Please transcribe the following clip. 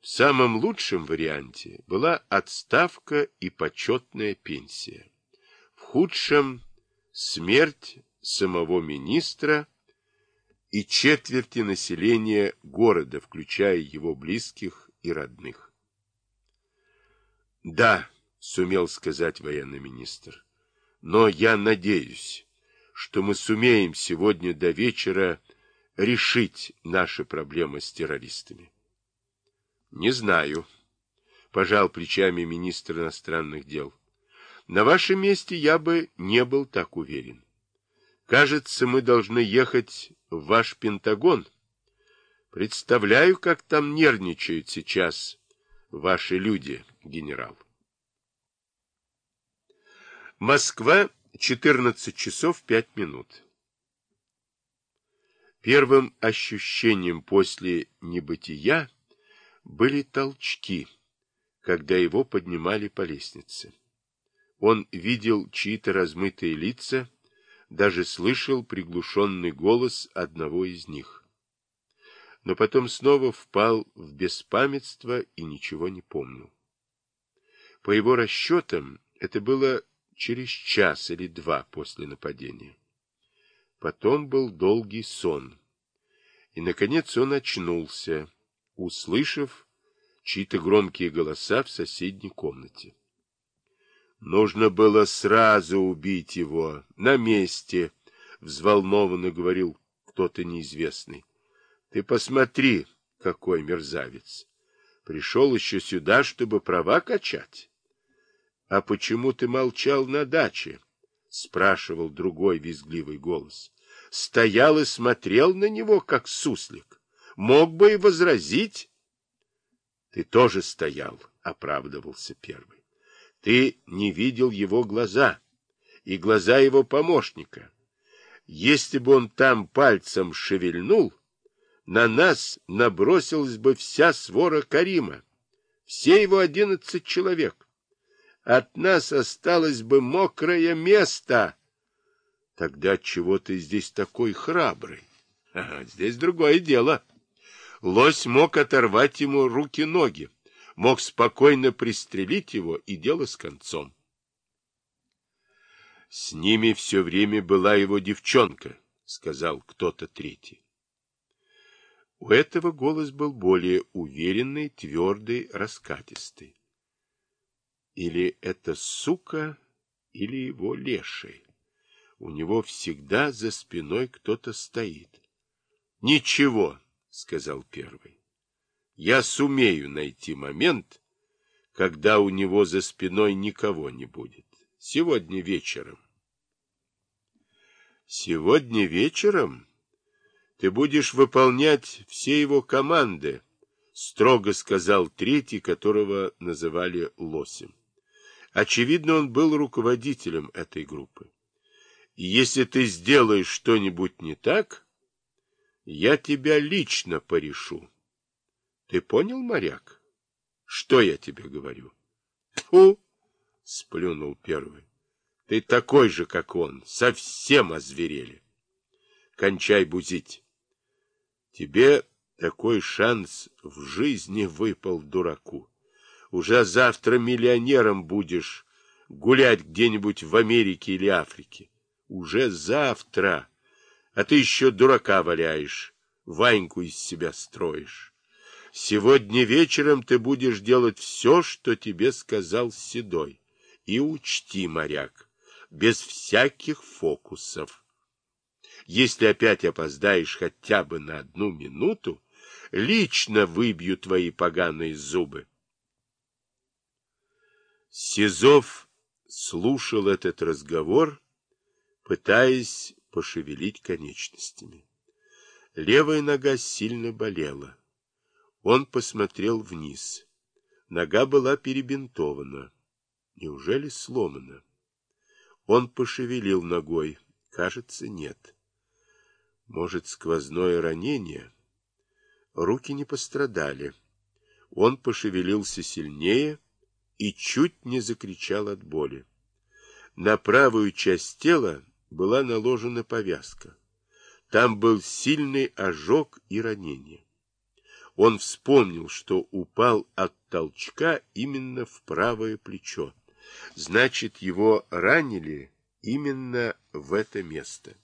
В самом лучшем варианте была отставка и почетная пенсия. В худшем – смерть самого министра и четверти населения города, включая его близких и родных. Да, сумел сказать военный министр, но я надеюсь, что мы сумеем сегодня до вечера решить наши проблемы с террористами. Не знаю, пожал плечами министр иностранных дел. На вашем месте я бы не был так уверен. Кажется, мы должны ехать в ваш Пентагон. Представляю, как там нервничают сейчас ваши люди, генерал. Москва, 14 часов 5 минут. Первым ощущением после небытия были толчки, когда его поднимали по лестнице. Он видел чьи-то размытые лица, даже слышал приглушенный голос одного из них. Но потом снова впал в беспамятство и ничего не помнил. По его расчетам, это было через час или два после нападения. Потом был долгий сон. И, наконец, он очнулся, услышав чьи-то громкие голоса в соседней комнате. Нужно было сразу убить его, на месте, — взволнованно говорил кто-то неизвестный. Ты посмотри, какой мерзавец. Пришел еще сюда, чтобы права качать. — А почему ты молчал на даче? — спрашивал другой визгливый голос. Стоял и смотрел на него, как суслик. Мог бы и возразить. — Ты тоже стоял, — оправдывался первый. Ты не видел его глаза и глаза его помощника. Если бы он там пальцем шевельнул, на нас набросилась бы вся свора Карима, все его одиннадцать человек. От нас осталось бы мокрое место. Тогда чего ты здесь такой храбрый? Ага, здесь другое дело. Лось мог оторвать ему руки-ноги мог спокойно пристрелить его, и дело с концом. С ними все время была его девчонка, сказал кто-то третий. У этого голос был более уверенный, твердый, раскатистый. Или это сука, или его леший. У него всегда за спиной кто-то стоит. — Ничего, — сказал первый я сумею найти момент, когда у него за спиной никого не будет. Сегодня вечером. Сегодня вечером ты будешь выполнять все его команды, строго сказал третий, которого называли Лосем. Очевидно, он был руководителем этой группы. И если ты сделаешь что-нибудь не так, я тебя лично порешу. Ты понял, моряк? Что я тебе говорю? Фу! Сплюнул первый. Ты такой же, как он. Совсем озверели. Кончай бузить. Тебе такой шанс в жизни выпал дураку. Уже завтра миллионером будешь гулять где-нибудь в Америке или Африке. Уже завтра. А ты еще дурака валяешь, Ваньку из себя строишь. Сегодня вечером ты будешь делать все, что тебе сказал Седой. И учти, моряк, без всяких фокусов. Если опять опоздаешь хотя бы на одну минуту, лично выбью твои поганые зубы. Сизов слушал этот разговор, пытаясь пошевелить конечностями. Левая нога сильно болела. Он посмотрел вниз. Нога была перебинтована. Неужели сломана? Он пошевелил ногой. Кажется, нет. Может, сквозное ранение? Руки не пострадали. Он пошевелился сильнее и чуть не закричал от боли. На правую часть тела была наложена повязка. Там был сильный ожог и ранение. Он вспомнил, что упал от толчка именно в правое плечо. Значит, его ранили именно в это место.